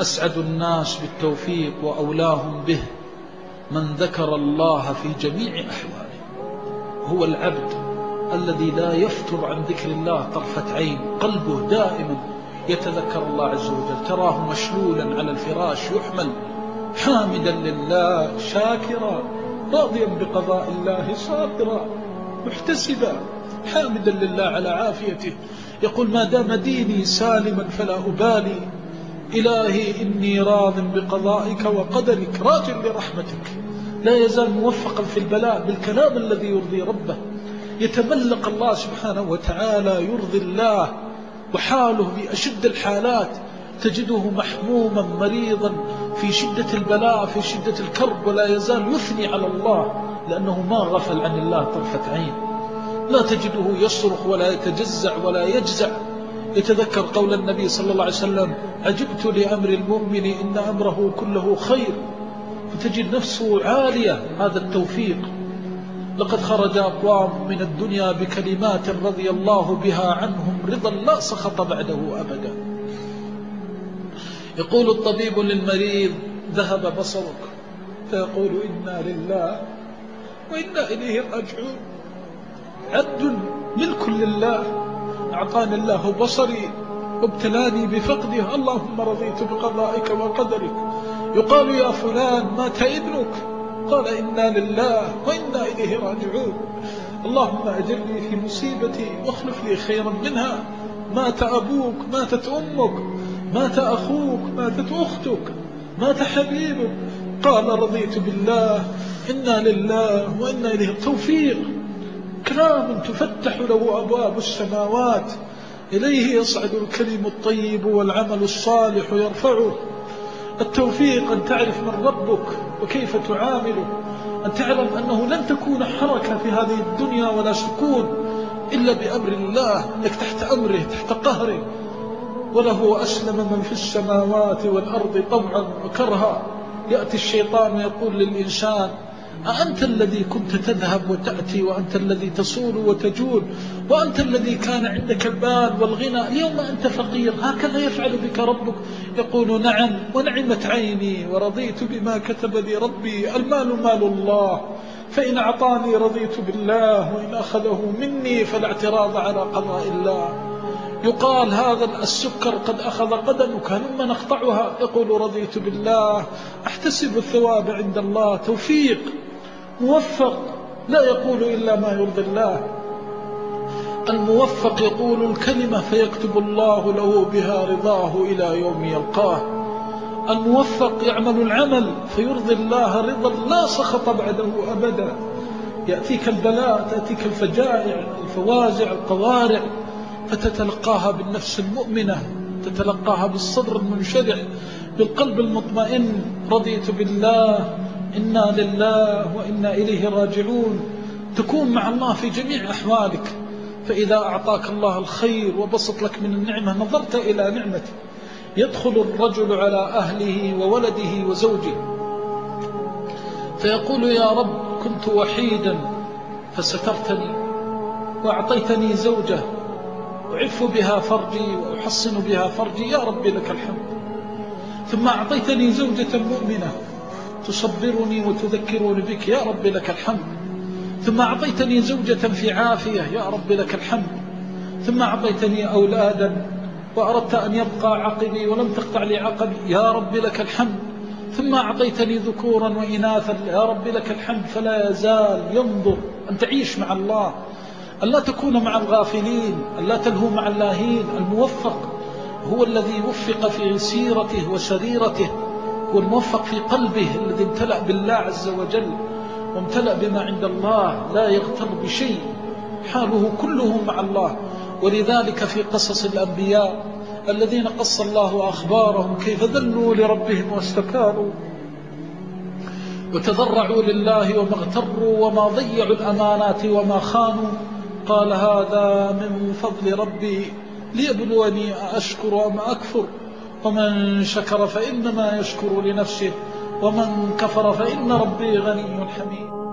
أسعد الناس بالتوفيق وأولاهم به من ذكر الله في جميع أحواله. هو العبد الذي لا يفتر عن ذكر الله طرفة عين قلبه دائما يتذكر الله عز وجل. تراه مشلولا على الفراش يحمل حامدا لله شاكرا راضيا بقضاء الله صابرا محتسبا حامدا لله على عافيته. يقول ما دام ديني سالما فلا أبالي إلهي إني راض بقضائك وقدرك راج لرحمتك. لا يزال موفقا في البلاء بالكلام الذي يرضي ربه. يتملق الله سبحانه وتعالى يرضي الله وحاله بأشد الحالات. تجده محموما مريضا في شدة البلاء في شدة الكرب ولا يزال يثني على الله لأنه ما غفل عن الله طرفة عين. لا تجده يصرخ ولا يتجزع ولا يجزع. يتذكر قول النبي صلى الله عليه وسلم عجبت لأمر المؤمن إن أمره كله خير. فتجد نفسه عالية هذا التوفيق. لقد خرج أقوام من الدنيا بكلمات رضي الله بها عنهم رضا لا سخط بعده أبدا. يقول الطبيب للمريض ذهب بصرك. فيقول إنا لله وإنا إليه راجعون. عبد ملك لله أعطاني الله بصري وابتلاني بفقده اللهم رضيت بقضائك وقدرك. يقال يا فلان مات ابنك. قال إنا لله وإنا إليه راجعون. اللهم أجرني في مصيبتي واخلف لي خيرا منها. مات أبوك ماتت أمك. مات أخوك ماتت أختك. مات حبيبك. قال رضيت بالله. إنا لله وإنا إليه. التوفيق كلام تفتح له أبواب السماوات. إليه يصعد الكلم الطيب والعمل الصالح يرفعه. التوفيق أن تعرف من ربك وكيف تعامله. أن تعلم أنه لن تكون حركة في هذه الدنيا ولا سكون إلا بأمر الله. لك تحت أمره تحت قهره. وله أسلم من في السماوات والأرض طوعا وكرها. يأتي الشيطان ويقول للإنسان أأنت الذي كنت تذهب وتأتي وأنت الذي تصول وتجول وأنت الذي كان عندك المال والغنى اليوم أنت فقير هكذا يفعل بك ربك. يقول نعم ونعمت عيني ورضيت بما كتب لي ربي المال مال الله. فإن أعطاني رضيت بالله وإن أخذه مني فلا اعتراض على قضاء الله. يقال هذا السكر قد أخذ قدمك هلما نقطعها. يقول رضيت بالله. أحتسب الثواب عند الله. توفيق. موفق لا يقول إلا ما يرضي الله. الموفق يقول الكلمة فيكتب الله له بها رضاه إلى يوم يلقاه. الموفق يعمل العمل فيرضي الله رضا لا سخط بعده أبدا. يأتيك البلاء تأتيك الفجائع الفوازع القوارع فتتلقاها بالنفس المؤمنة تتلقاها بالصدر المنشرح بالقلب المطمئن. رضيت بالله إنا لله وإنا إليه راجعون. تكون مع الله في جميع أحوالك. فإذا أعطاك الله الخير وبسط لك من النعمة نظرت إلى نعمته يدخل الرجل على أهله وولده وزوجه. فيقول يا رب كنت وحيدا فسترتني وأعطيتني زوجة. أعف بها فرجي وأحصن بها فرجي. يا رب لك الحمد. ثم أعطيتني زوجة مؤمنة. تصبرني وتذكرني بك يا رب لك الحمد. ثم أعطيتني زوجة في عافية يا رب لك الحمد. ثم أعطيتني أولادا وأردت أن يبقى عقبي ولم تقطع لي عقبي يا رب لك الحمد. ثم أعطيتني ذكورا وإناثا يا رب لك الحمد. فلا يزال ينظر أن تعيش مع الله أن لا تكون مع الغافلين أن لا تلهو مع اللاهين. الموفق هو الذي وفق في سيرته وسريرته. هو الموفق في قلبه الذي امتلأ بالله عز وجل وامتلأ بما عند الله لا يغتر بشيء. حاله كله مع الله. ولذلك في قصص الأنبياء الذين قص الله أخبارهم كيف ذلوا لربهم واستكانوا. وتضرعوا لله وما اغتروا وما ضيعوا الأمانات وما خانوا. قال هذا من فضل ربي ليبلوني أشكر أم أكفر. ومن شكر فإنما يشكر لنفسه ومن كفر فإن ربي غني حميد.